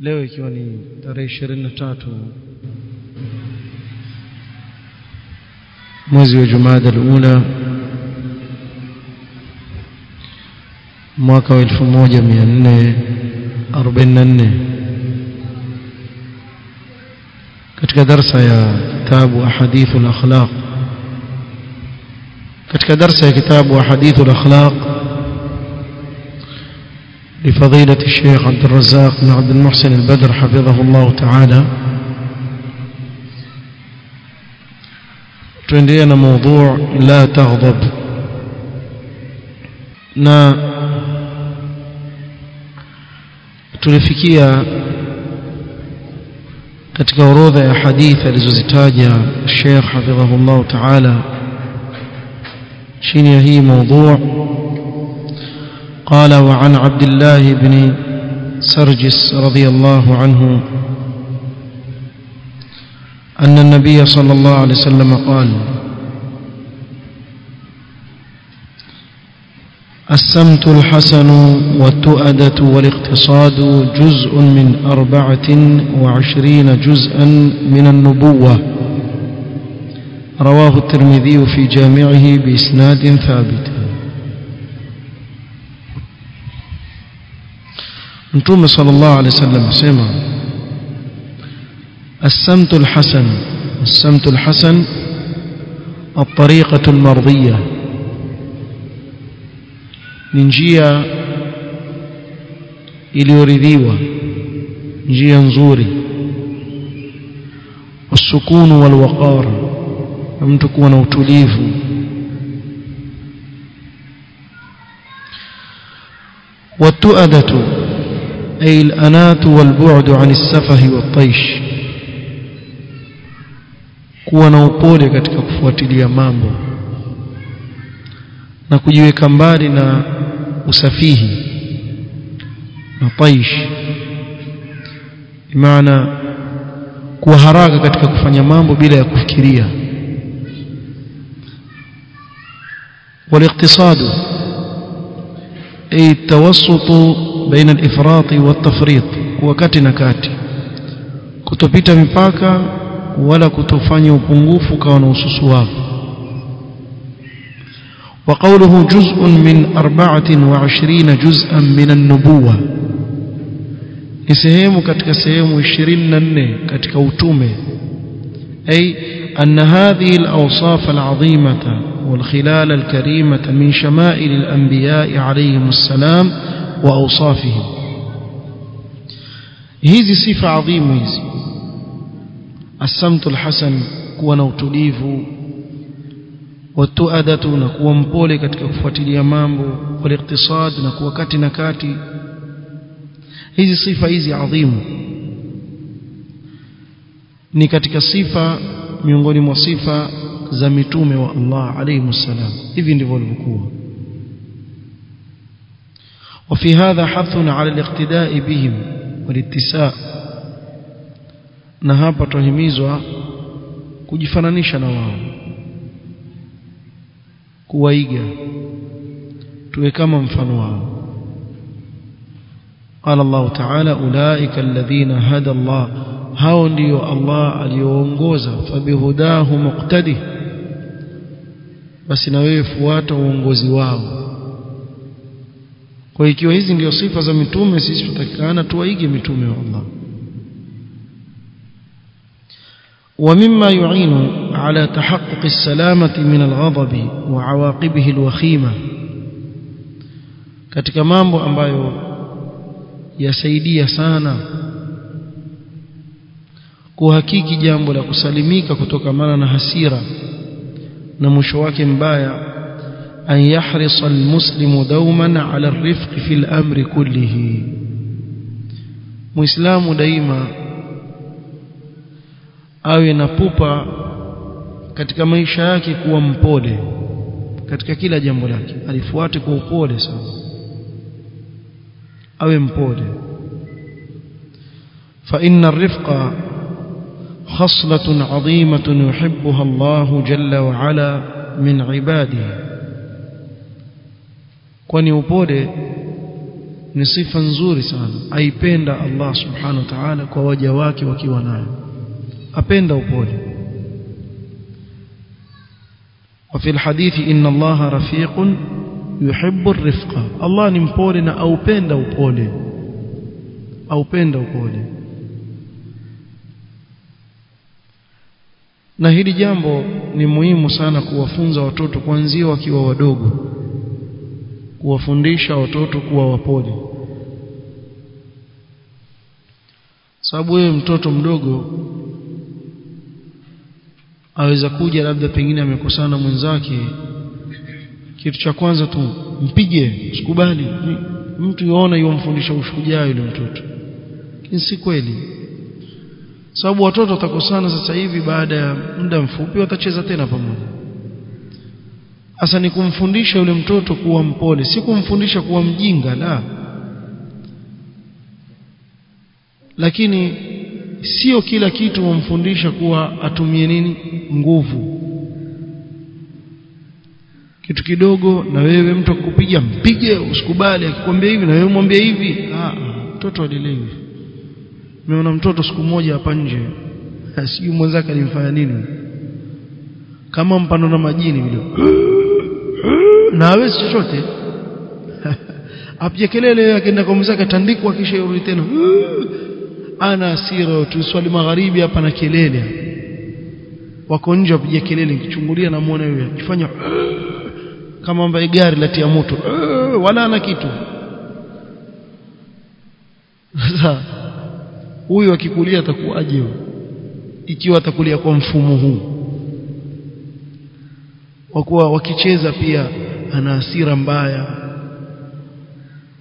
Leo ikiwa ni tarehe ishirini na tatu mwezi wa jumada alula mwaka wa elfu moja mia nne arobaini na nne katika darsa ya kitabu ahadithu lakhlaq katika darsa ya kitabu ahadithu lakhlaq لفضيلة الشيخ عبد الرزاق بن عبد المحسن البدر حفظه الله تعالى. تندينا موضوع لا تغضب نا تلفكية katika orodha ya hadithi alizozitaja sheikh hafidhahullah taala chini ya hii maudhuu قال وعن عبد الله بن سرجس رضي الله عنه أن النبي صلى الله عليه وسلم قال السمت الحسن والتؤدة والاقتصاد جزء من أربعة وعشرين جزءا من النبوة. رواه الترمذي في جامعه بإسناد ثابت. نتوم صلى الله عليه وسلم sema السمت الحسن السمت الحسن الطريقة المرضية. ننجيا إليوريديوة نجيا نزوري والسكون والوقار أمتك ونوتليف والتؤدة. أي الأنات والبعد عن السفه والطيش kuwa na upole katika kufuatilia mambo na kujiweka mbali na usafihi na taish maana kuwa haraka katika kufanya mambo bila ya kufikiria والاقتصاد أي التوسط بين الإفراط والتفريط wakati na kati kutopita mipaka wala kutofanya upungufu kawa na ususu wako وقوله جزء من أربعة وعشرين جزءا من النبوة. ni sehemu katika sehemu 24 katika utume أي أن هذه الأوصاف العظيمة والخلال الكريمة من شمائل الأنبياء عليهم السلام وأوصافهم hizi sifa adhimu hizi asamtu alhasan kuwa na utulivu watuadatu na kuwa mpole katika kufuatilia mambo waliktisad na kuwa kati na kati hizi sifa hizi adhimu ni katika sifa miongoni mwa sifa za mitume wa Allah alayhi wasallam hivi ndivyo walivyokuwa وفي هذا حث على الاقتداء بهم والاتساء na hapa tuhimizwa kujifananisha na wao kuwaiga tuwe kama mfano wao قال الله تعالى اولئك الذين هدى الله hao ndio Allah alioongoza fabihudahu muqtadi basi na wewe fuata uongozi wao kwa ikiwa hizi ndio sifa za mitume sisi tutakana tuwaige mitume wa Allah ومما يعين على تحقق السلامة من الغضب وعواقبه الوخيمة katika mambo ambayo yasaidia sana kuhakiki jambo la kusalimika kutokamana na hasira na mwisho wake mbaya أن يحرص المسلم دوما على الرفق في الأمر كله مسلم دائما awe na pupa katika maisha yake kuwa mpole katika kila jambo lake alifuate kwa upole sana awe mpole fa inna rifqa khaslatun adhimatun yuhibbuha Allahu jalla wa ala min ibadihi kwani upole ni sifa nzuri sana aipenda Allah subhanahu wa ta'ala kwa waja wake wakiwa nayo apenda upole وفي الحديث إن الله رفيق يحب الرفق الله ni mpole na aupenda upole aupenda upole na hili jambo ni muhimu sana kuwafunza watoto kuanzia wakiwa wadogo kuwafundisha watoto kuwa wapole. Sababu wewe mtoto mdogo aweza kuja labda pengine amekosana mwenzake kitu cha kwanza tu mpige usikubali mtu yuona yomfundisha ushujaa yule mtoto. Si kweli. Sababu watoto watakosana sasa hivi baada ya muda mfupi watacheza tena pamoja hasa ni kumfundisha yule mtoto kuwa mpole si kumfundisha kuwa mjinga la. Lakini sio kila kitu wamfundisha kuwa atumie nini? Nguvu. Kitu kidogo na wewe mtu akupiga mpige usikubali akikwambia hivi na wewe mwambie hivi. Ah mtoto alilewi. nimeona mtoto siku moja hapa nje sijui mwenzake alimfanya nini. Kama mpano na majini vile na hawezi chochote. Apige kelele akaenda kwa mzake atandikwa kisha yurudi tena. Ana asira tu swali magharibi hapa na kelele. Wako nje wapiga kelele nikichungulia namuona yeye kifanya kama ambaye gari latia moto. Wala ana kitu. Sasa huyu akikulia atakuwaje ikiwa atakulia kwa mfumo huu wakuwa wakicheza pia ana hasira mbaya.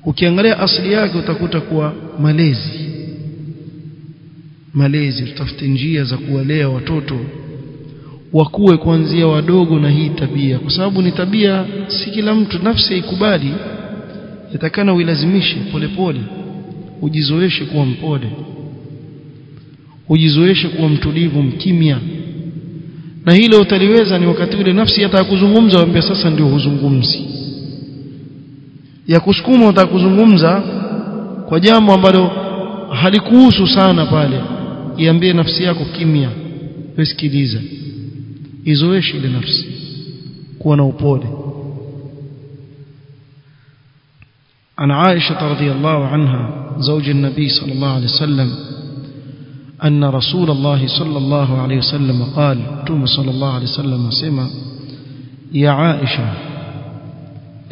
Ukiangalia asili yake utakuta kuwa malezi. Malezi tutafute njia za kuwalea watoto wakuwe kuanzia wadogo na hii tabia. Kwa sababu ni tabia si kila mtu nafsi ikubali yatakana uilazimishe polepole ujizoeshe kuwa mpole ujizoeshe kuwa mtulivu mkimya na hilo utaliweza ni wakati ule nafsi hata kuzungumza waambia sasa ndio huzungumzi ya kusukuma utakuzungumza kwa jambo ambalo halikuhusu sana pale iambie nafsi yako kimya wesikiliza izoeshe ile nafsi kuwa na upole عن عائشة رضي الله عنها زوج النبي صلى الله عليه وسلم أن رسول الله صلى الله عليه وسلم قال توم صلى الله عليه وسلم سمع يا عائشة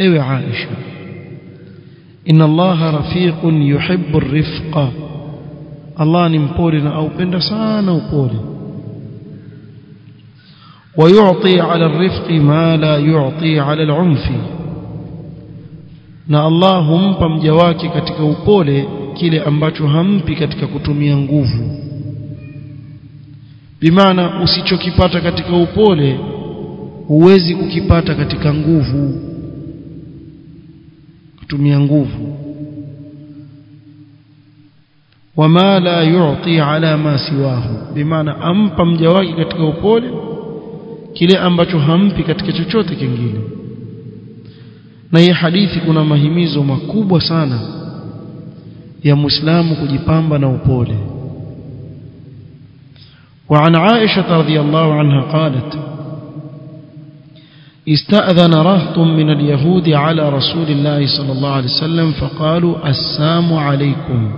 ايوه عائشة إن الله رفيق يحب الرفق الله نمبولنا أو بند سانا وبولي ويعطي على الرفق ما لا يعطي على العنف na Allah humpa mja wake katika upole kile ambacho hampi katika kutumia nguvu bimaana usichokipata katika upole huwezi kukipata katika nguvu. Kutumia nguvu. Wama la yu'ti ala ma siwahu. Bimaana ampa mja wake katika upole kile ambacho hampi katika chochote kingine. Na hii hadithi kuna mahimizo makubwa sana ya muislamu kujipamba na upole وعن عائشة رضي الله عنها قالت استأذن رهط من اليهود على رسول الله صلى الله عليه وسلم فقالوا السام عليكم.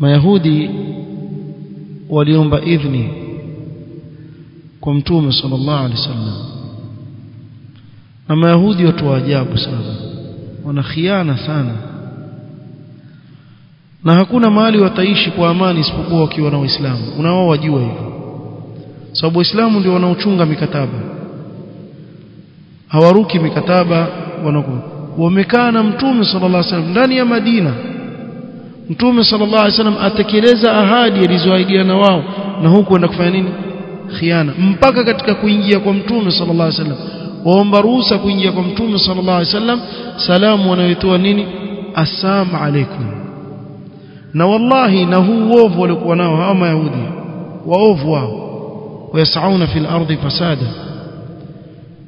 ما يهودي واليوم بإذني كمتوم صلى الله عليه وسلم. na mayahudi watu wa khiana sana na hakuna mahali wataishi kwa amani isipokuwa wakiwa na Uislamu unao wajua hivyo. Sababu waislamu ndio wanaochunga mikataba. Hawaruki mikataba wanaku wamekaa na mtume sallallahu alaihi wasallam ndani ya Madina. Mtume sallallahu alaihi wasallam atekeleza ahadi alizoahidiana wao na huku enda kufanya nini? Khiana. Mpaka katika kuingia kwa mtume sallallahu alaihi wasallam. Waomba ruhusa kuingia kwa mtume sallallahu alaihi wasallam. Salamu wanayoitoa nini? Assalamu alaikum na wallahi na huu uovu waliokuwa nao hawa mayahudi waovu wao. Wayasauna fil ardi fasada.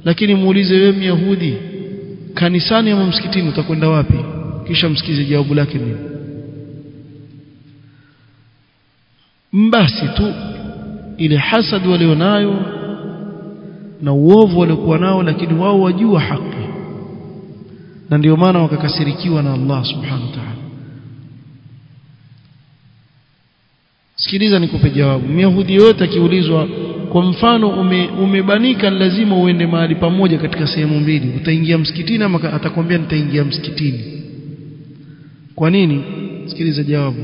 Lakini muulize wewe myahudi kanisani ama msikitini utakwenda wapi? Kisha msikize jawabu lake nini mbasi tu ile hasad walionayo na uovu waliokuwa nao lakini wao wajua haki. Na ndio maana wakakasirikiwa na Allah subhanahu wa ta'ala sikiliza nikupe jawabu. Myahudi yote akiulizwa kwa mfano ume, lazima uende mahali pamoja katika sehemu mbili. Utaingia msikitini ama atakwambia nitaingia msikitini. Kwa nini? Sikiliza jawabu.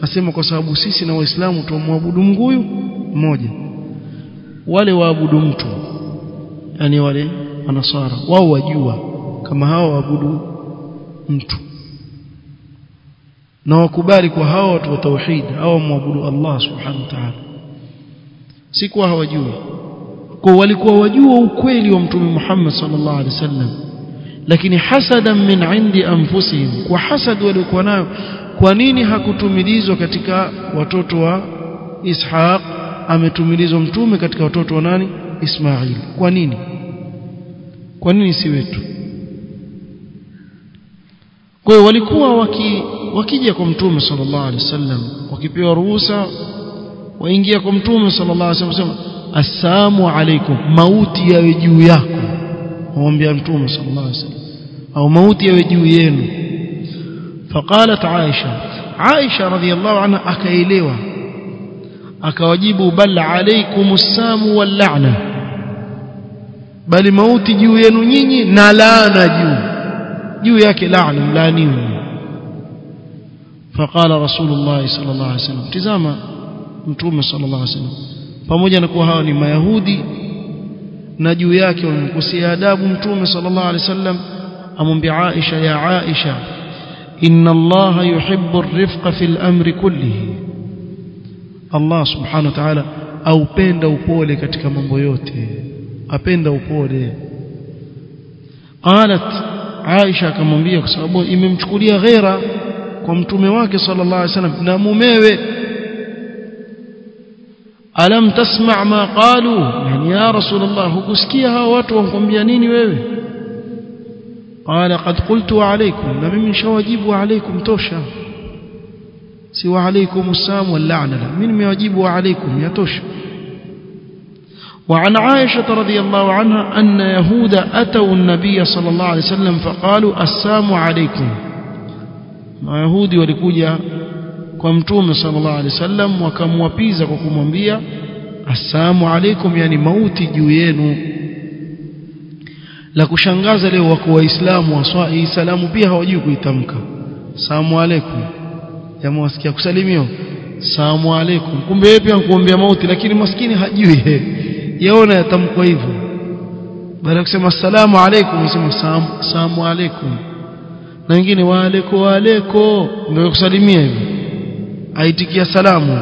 Asema kwa sababu sisi na waislamu tumwabudu Mungu huyu mmoja. Wale waabudu mtu yani wale wanasara wao wajua kama hao waabudu mtu na wakubali kwa hao watu wa tauhid au muabudu Allah subhanahu wa ta'ala. Si kwa hawajui. Kwa walikuwa wajua ukweli wa mtume Muhammad sallallahu alaihi wasallam. Lakini hasadan min indi anfusihim. Kwa hasad waliokuwa nayo kwa nini hakutumilizwa katika watoto wa Ishaq? Ametumilizwa mtume katika watoto wa nani? Ismail. Kwa nini? Kwa nini si wetu? Kwa walikuwa waki, wakija kwa mtume sallallahu alaihi wasallam wakipewa ruhusa waingia kwa mtume sallallahu alaihi wasallam assalamu alaikum mauti yawe juu yako waambia mtume sallallahu alaihi wasallam au mauti yawe juu yenu. Faqalat aisha aisha radhiallahu anha akaelewa akawajibu bal alaikumussamu wal la'na bali mauti juu yenu nyinyi na laana juu juu yake laana mlaaniwe. فقال رسول الله صلى الله عليه وسلم tazama mtume صلى الله عليه وسلم pamoja na kuwa hao ni mayahudi na juu yake wamemkosea adabu mtume sallallahu alaihi wasallam amwambia Aisha ya Aisha inna Allah yuhibbu ar-rifqa fil amri kullihi Allah subhanahu wa ta'ala aupenda upole katika mambo yote apenda upole qalat Aisha akamwambia kwa sababu imemchukulia ghera kwa mtume wake sallallahu alaihi wasallam na mumewe alam tasma' ma qalu yani ya rasulullah hukusikia hao watu wanakuambia nini wewe qala qad qultu alaykum na mimi nishawajibu alaykum tosha si wa alaykum assam wal la'na la mimi nimewajibu alaykum yatosha وعن عائشة رضي الله عنها أن يهود أتوا النبي صلى الله عليه وسلم فقالوا السلام عليكم na wayahudi walikuja kwa mtume sallallahu alaihi wasallam wakamwapiza kwa kumwambia assalamu alaikum yani mauti juu yenu. La kushangaza leo wako waislamu waswahi salamu pia hawajui kuitamka. Assalamu alaikum. Jamaa wasikia kusalimiwa assalamu alaikum. Kumbe yeye pia kuombea mauti lakini maskini hajui. Yaona yatamkwa hivyo. Baada ya kusema assalamu alaikum sema assalamu alaikum. na wengine waaleko waaleko ndio kusalimia hivi aitikia salamu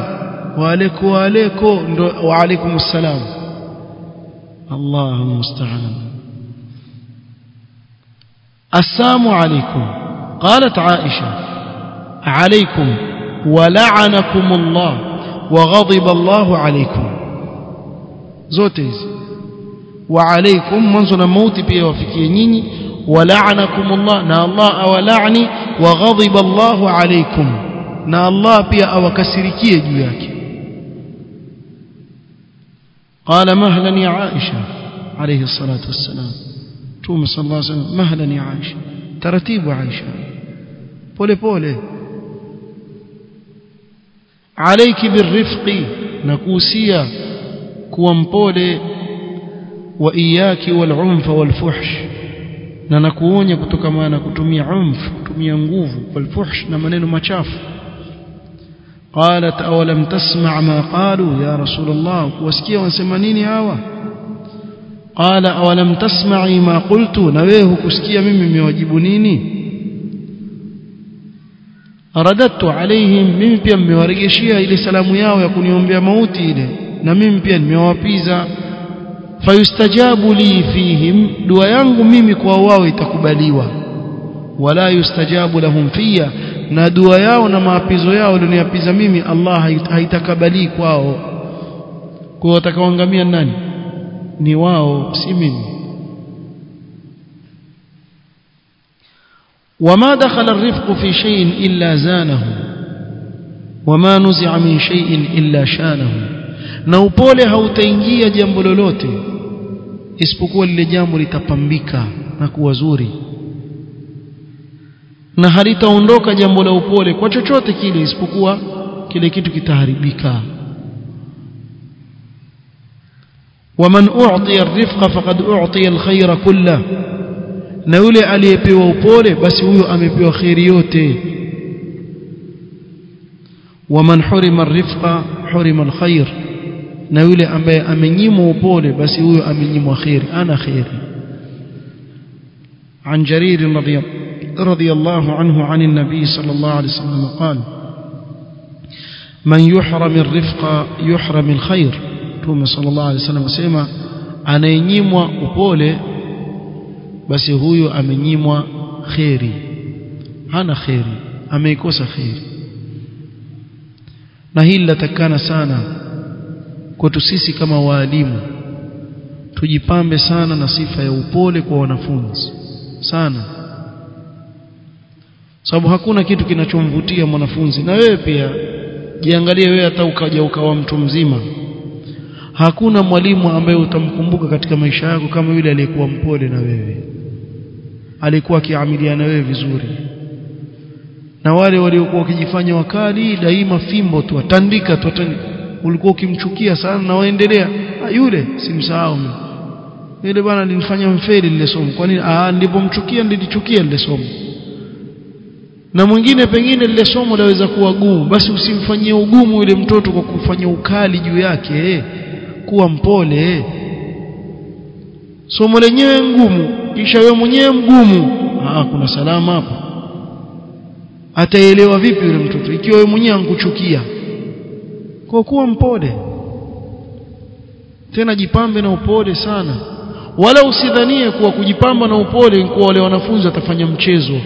waaleko waaleko ndio waalaikum salam Allahu musta'an Assalamu alaykum qalat السلام عليكم قالت عائشة عليكم ولعنكم الله وغضب الله عليكم زوتيز وعليكم منذ الموت بيه وفكيه نيني ولعنكم الله. na Allah awalani وغضب الله عليكم. na Allah pia awakasirikie juu قال مهلا يا عائشة عليه الصلاة والسلام. توم صلى الله عليه وسلم مهلا يا عائشة. ترتيب عائشة. بولي بولي. عليك بالرفق. نكوسيا. كوامبولي وإياك والعنف والفحش. na nakuonya kutokamana na kutumia umf kutumia nguvu walfuhsh na maneno machafu. Qalat awalam tasma' ma qalu ya rasulullah kuwasikia wanasema nini hawa? Qala awalam tasma'i ma qultu na wewe hukusikia mimi nimewajibu nini? Aradattu alaihim mimi pia mmewaregeshia ile salamu yao ya kuniombea mauti ile na mimi pia nimewawapiza fayustajabu li fihim dua yangu mimi kwa wao itakubaliwa wala yustajabu lahum fiya na dua yao na maapizo yao walioniapiza mimi Allah haitakabali kwao kwa watakaoangamia nani ni wao si mimi وما دخل الرفق في شيء إلا زانه وما نزع من شيء إلا شانه na upole hautaingia jambo lolote isipokuwa lile jambo litapambika na kuwa zuri. Na halitaondoka jambo la upole kwa chochote kile isipokuwa kile kitu kitaharibika. Waman u'tiya ar-rifqa faqad u'tiya al-khayra kullahu na yule aliyepewa upole basi huyo amepewa khairi yote. Waman hurima ar-rifqa hurima al-khair na yule ambaye amenyimwa upole basi huyo amenyimwa khairi ana khairi عن جرير رضي, رضي الله عنه عن النبي صلى الله عليه وسلم قال من يحرم الرفق يحرم الخير توم صلى الله عليه وسلم سيما anayenyimwa upole basi huyo amenyimwa khairi hana khairi ameikosa khairi na hili latakana sana kwetu sisi kama waalimu tujipambe sana na sifa ya upole kwa wanafunzi sana. Sababu hakuna kitu kinachomvutia mwanafunzi. Na wewe pia jiangalie wewe hata ukaja ukawa mtu mzima. Hakuna mwalimu ambaye utamkumbuka katika maisha yako kama yule aliyekuwa mpole na wewe. Alikuwa akiamiliana wewe vizuri. Na wale waliokuwa wakijifanya wakali daima fimbo tu atandika tu ulikuwa ukimchukia sana na waendelea. Yule simsahau. Mimi yule bwana alinifanya mfeli lile somo. Kwa nini? Ah nilipomchukia nilichukia lile somo. Na mwingine pengine lile somo laweza kuwa gumu. Basi usimfanyie ugumu yule mtoto kwa kufanya ukali juu yake eh. kuwa mpole eh. somo lenyewe ngumu. Kisha wewe mwenyewe mgumu. Ah kuna salama hapa. Ataelewa vipi yule mtoto? Ikiwa wewe mwenyewe ankuchukia kwa kuwa mpole. Tena jipambe na upole sana. Wala usidhanie kuwa kujipamba na upole kuwa wale wanafunzi watafanya mchezo.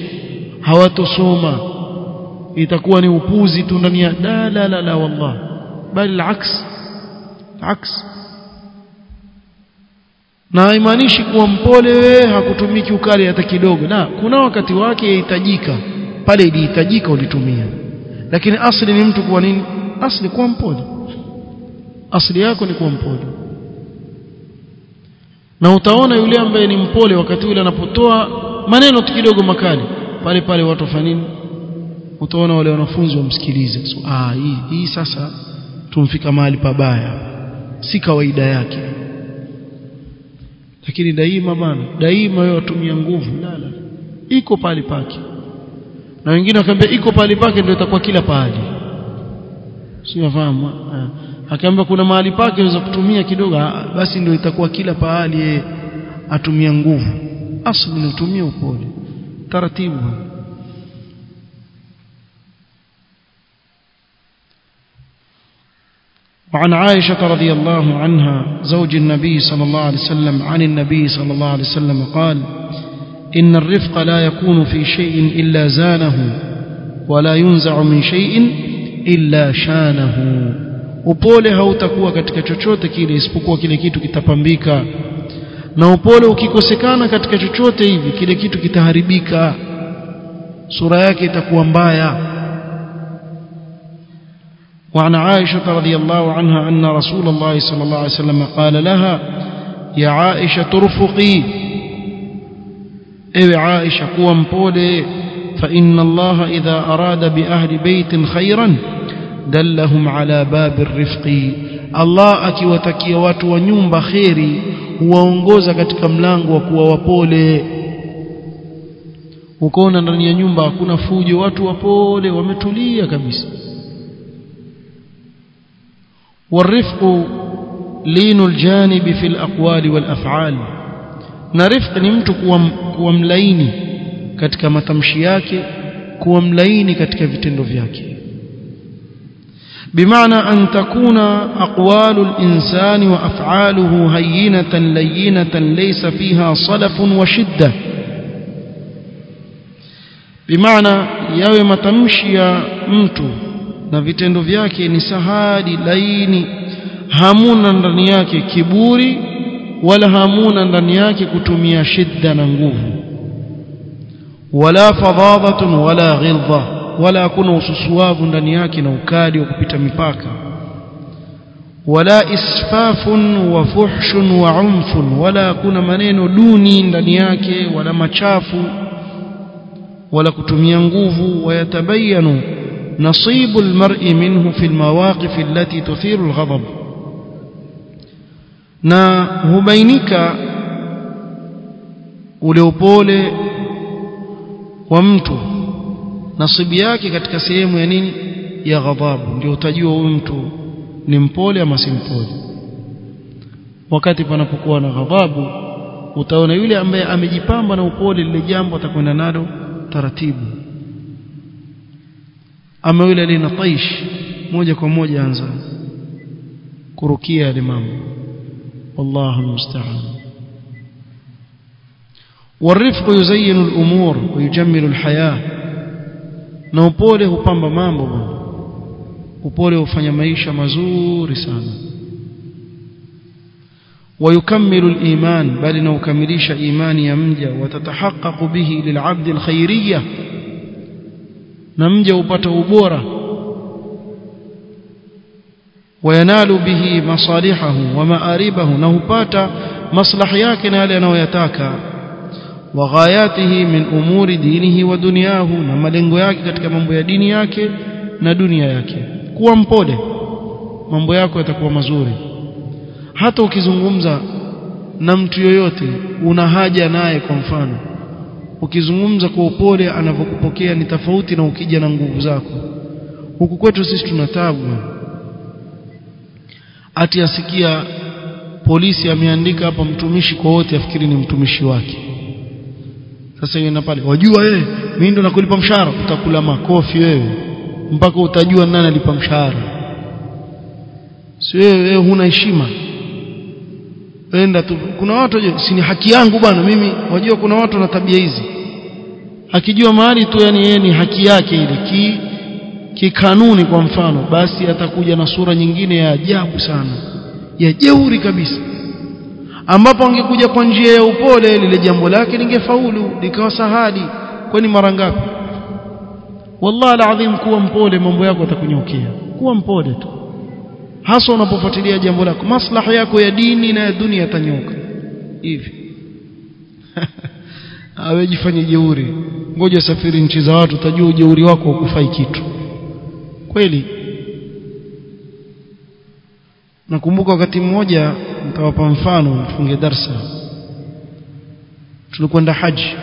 Hawatosoma itakuwa ni upuzi tu ndani ya la la la, la wallah. Bali alaks aks na haimaanishi kuwa mpole wewe hakutumiki ukali hata kidogo. Na kuna wakati wake yahitajika. Pale ilihitajika ulitumia. Lakini asli ni mtu kuwa nini? Asli kuwa mpole asli yako ni kuwa mpole na utaona yule ambaye ni mpole wakati ule anapotoa maneno tu kidogo makali. Pale pale watu fanini nini? Utaona wale wanafunzi wamsikilize. So, ah hii, hii sasa tumfika mahali pabaya. Si kawaida yake. Lakini daima bana daima wewe watumia nguvu. Lala iko pale pake. Na wengine wakaambia iko pale pake ndio itakuwa kila pahali siwafahamu akaambia kuna mahali pake unaweza kutumia kidogo basi ndio itakuwa kila pahali yeye atumia nguvu asli ni utumie upole taratibu وعن عائشة رضي الله عنها زوج النبي صلى الله عليه وسلم عن النبي صلى الله عليه وسلم قال إن الرفق لا يكون في شيء إلا زانه ولا ينزع من شيء إلا شانه upole hautakuwa katika chochote kile isipokuwa kile kitu kitapambika na upole ukikosekana katika chochote hivi kile kitu kitaharibika sura yake itakuwa mbaya وعن عائشة رضي الله عنها أن رسول الله صلى الله عليه وسلم قال لها يا عائشة رفقي اي عائشة قوم بولي فإن الله إذا أراد بأهل بيت خيرا دلهم على باب الرفق الله akiwatakia watu wa nyumba kheri huwaongoza katika mlango wa kuwa wapole ukaona ndani ya nyumba hakuna fujo watu wapole wametulia kabisa والرفق لين الجانب في الأقوال والأفعال na rifq ni mtu kuwa, kuwa mlaini katika matamshi yake kuwa mlaini katika vitendo vyake بمعنى أن تكون أقوال الإنسان وأفعاله هينة لينة ليس فيها صلف وشدة بمعنى yawe matamshi ya mtu na vitendo vyake ni sahali laini hamuna ndani yake kiburi wala hamuna ndani yake kutumia shidda na nguvu wala fadhadatun wala ghilza wala hakuna ususuavu ndani yake na ukali wa kupita mipaka wala isfafun wa fuhshun wa umfun wala hakuna maneno duni ndani yake wala machafu wala kutumia nguvu wayatabayanu nasibu almar'i minhu fi almawaqif allati tuthiru alghadab na hubainika ule upole wa mtu nasibu yake katika sehemu ya nini ya ghadhabu ndio utajua huyu mtu ni mpole ama si mpole wakati panapokuwa na ghadhabu utaona yule ambaye amejipamba na upole lile jambo atakwenda nalo taratibu ama yule alina taish moja kwa moja anza kurukia yale mambo wallahu musta'an والرفق يزين الأمور ويجمل الحياة na upole hupamba mambo bwana. Upole hufanya maisha mazuri sana. ويكمل الإيمان بل نكملش إيمان يمجى وتتحقق به للعبد الخيرية نمجى وبته بورة وينال به مصالحه ومآربه نهبات مصلح ياكنا لنا ويتاكا وغاياته من أمور دينه ودنياه na malengo yake katika mambo ya dini yake na dunia yake kuwa mpole mambo yako yatakuwa mazuri hata ukizungumza na mtu yoyote una haja naye kwa mfano ukizungumza kwa upole anavyokupokea ni tofauti na ukija na nguvu zako huku kwetu sisi tuna tabu ati asikia polisi ameandika hapa mtumishi kwa wote afikiri ni mtumishi wake sasa yeye pale wajua wewe mimi ndo nakulipa mshahara utakula makofi wewe mpaka utajua nani alipa mshahara. Si wewe huna heshima. Enda tu. Kuna watu si ni haki yangu bwana mimi wajua kuna watu na tabia hizi. Akijua mahali tu yani yeye ni haki yake ile ki kikanuni kwa mfano basi atakuja na sura nyingine ya ajabu sana ya jeuri kabisa ambapo angekuja kwa njia ya upole lile jambo lake lingefaulu likawa sahali. Kwani mara ngapi? Wallahi alazim kuwa mpole mambo yako atakunyokea. Kuwa mpole tu. Hasa unapofuatilia jambo lako. Maslaha yako ya dini na ya dunia yatanyoka. Hivi. Awejifanye jeuri. Ngoja safiri nchi za watu utajua ujeuri wako ukufai kitu. Kweli. Nakumbuka wakati mmoja nitawapa mfano mfunge darsa. Tulikwenda haji.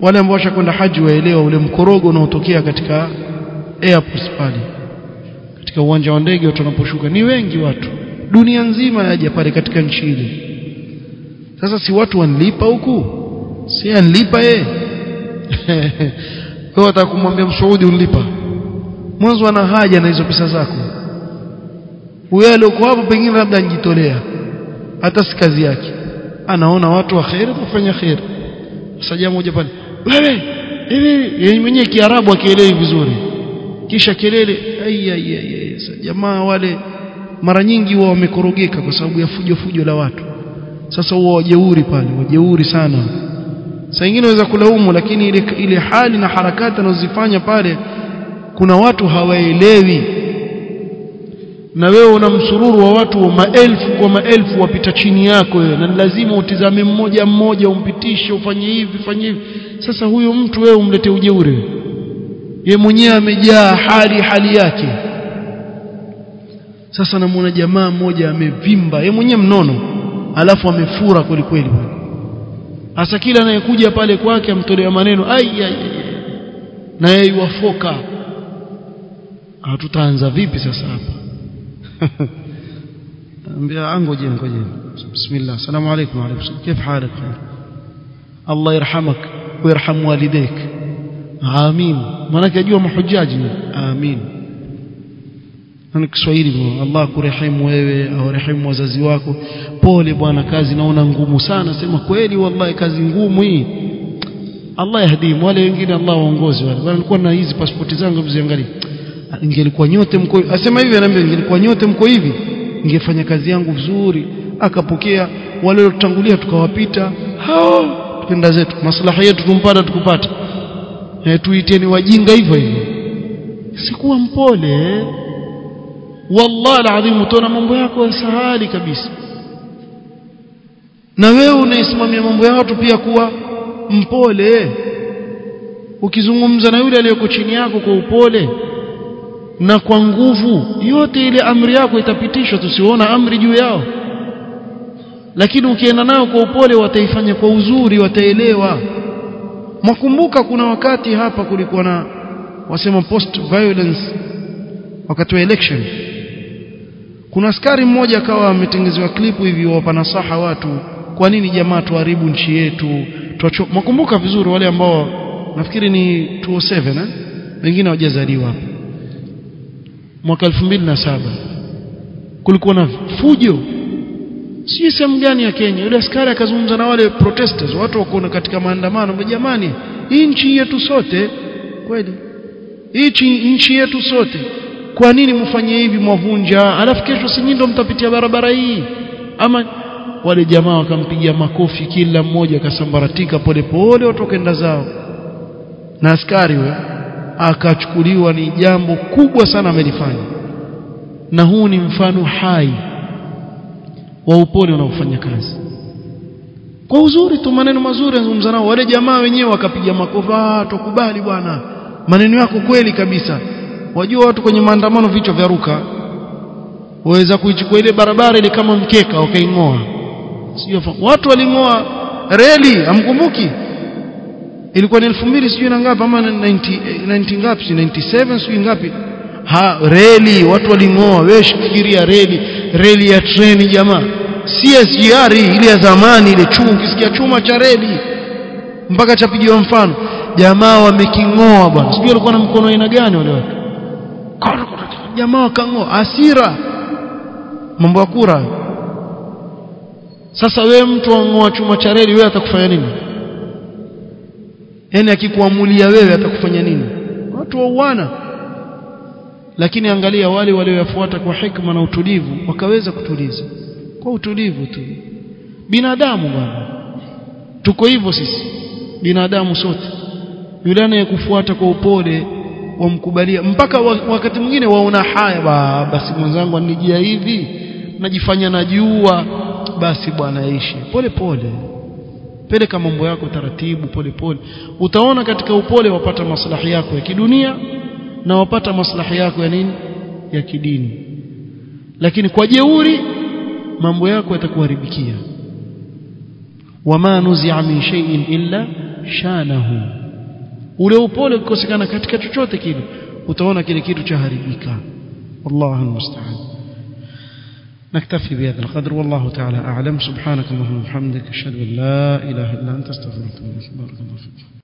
Wale ambao washakwenda haji waelewa ule mkorogo unaotokea katika airport pale. Katika uwanja wa ndege watu wanaposhuka ni wengi watu. Dunia nzima yaja pale katika nchi ile. Sasa si watu wanlipa huku? Si anlipa yeye? Wewe utakumwambia msaudi unlipa. Mwanzo ana haja na hizo pesa zako huyo aliyoko hapo pengine labda anjitolea hata si kazi yake. Anaona watu wa kufanya khairi sajia moja pale. Wewe hivi yeye mwenyewe kiarabu akielewi vizuri. Kisha kelele jamaa wale mara nyingi huwa wamekorogeka kwa sababu ya fujo fujo la watu. Sasa huwa wajeuri pale wajeuri sana. Saa nyingine waweza kulaumu lakini ile ile hali na harakati anazozifanya pale kuna watu hawaelewi na wewe una msururu wa watu wa maelfu kwa maelfu wapita chini yako wewe. Na lazima utizame mmoja mmoja umpitishe ufanye hivi fanye hivi. Sasa huyo mtu wewe umlete ujeuri. Ye mwenyewe amejaa hali hali yake. Sasa namuona jamaa mmoja amevimba. Ye mwenyewe mnono. Alafu amefura kweli kweli. Hasa kila anayekuja pale kwake amtolea maneno ai ai na yeye yuwafoka hatutaanza vipi sasa hapa ambia angoje ngoje bismillah assalamu alaykum wa alaykum kيف حالك الله يرحمك ويرحم والديك amin maana ajua mahujaji amin na Kiswahili Allah kurehemu wewe au rehemu wazazi wako pole bwana kazi naona ngumu sana sema kweli wallahi kazi ngumu hii Allah yahdimu wale wengine Allah waongoze wale walikuwa na hizi pasipoti zangu mziangalie ingelikuwa nyote mko asema hivi anaambia ingelikuwa nyote mko hivi. Ningefanya kazi yangu vizuri. Akapokea wale waliotangulia tukawapita. Hao tukenda zetu maslaha yetu tumpata tukupata e, tuiteni wajinga hivyo hivyo. Sikuwa mpole wallahi alazim utaona mambo yako sahali kabisa. Na wewe unaisimamia mambo ya watu pia kuwa mpole ukizungumza na yule aliyeko chini yako kwa upole na kwa nguvu. Yote ile amri yako itapitishwa tusiona amri juu yao. Lakini ukienda nao kwa upole wataifanya kwa uzuri wataelewa. Mwakumbuka kuna wakati hapa kulikuwa na wasema post violence wakati wa election. Kuna askari mmoja akawa ametengezewa klipu hivi wapa nasaha watu kwa nini jamaa tuharibu nchi yetu? Mwakumbuka vizuri wale ambao nafikiri ni 207 eh? Wengine hawajazaliwa hapa mwaka 2007 kulikuwa na fujo. Si sehemu gani ya Kenya. Yule askari akazungumza na wale protesters watu wako katika maandamano jamani hii nchi yetu sote kweli? Hii nchi yetu sote kwa nini mfanye hivi mwavunja? Alafu kesho si ndio mtapitia barabara hii? Ama wale jamaa wakampigia makofi kila mmoja akasambaratika polepole watu wakaenda zao. Na askari we akachukuliwa ni jambo kubwa sana amelifanya. Na huu ni mfano hai wa upole unaofanya kazi. Kwa uzuri tu maneno mazuri anazungumza nao. Wale jamaa wenyewe wakapiga makofi ah tukubali bwana. Maneno yako kweli kabisa. Wajua watu kwenye maandamano vichwa vya ruka. Waweza kuichukua ile barabara ile kama mkeka wakaingoa. Sio watu walingoa reli amkumbuki ilikuwa ni 2000 sijui na ngapi ama 90 90 ngapi 97 sijui ngapi. Ha reli watu walingoa wewe fikiria reli reli ya treni jamaa. CSGR ile ya zamani ile chuma ukisikia chuma cha reli mpaka chapigiwa mfano. Jamaa wamekingoa bwana. Sijui walikuwa na mkono aina gani wale watu. Jamaa wakang'oa. Asira mambo ya kura. Sasa wewe mtu ang'oa chuma cha reli wewe atakufanya nini yani akikuamulia wewe atakufanya nini? Watu wauana. Lakini angalia wale walioyafuata kwa hikma na utulivu wakaweza kutuliza. Kwa utulivu tu. Binadamu bwana. Tuko hivyo sisi. Binadamu sote. Yule anayekufuata kwa upole wamkubalia. Mpaka wakati mwingine waona haya ba, basi mwenzangu anijia hivi najifanya najua. Basi bwana ishi pole pole peleka mambo yako taratibu polepole pole. Utaona katika upole wapata maslahi yako ya kidunia na wapata maslahi yako ya nini? Ya kidini. Lakini kwa jeuri mambo yako yatakuharibikia. Wama nuzi'a min shay'in illa shanahu. Ule upole ukikosekana katika chochote kile utaona kile kitu cha haribika wallahu almusta'an نكتفي بهذا القدر والله تعالى أعلم. سبحانك اللهم وبحمدك أشهد أن لا إله إلا أنت أستغفرك بارك الله فيك.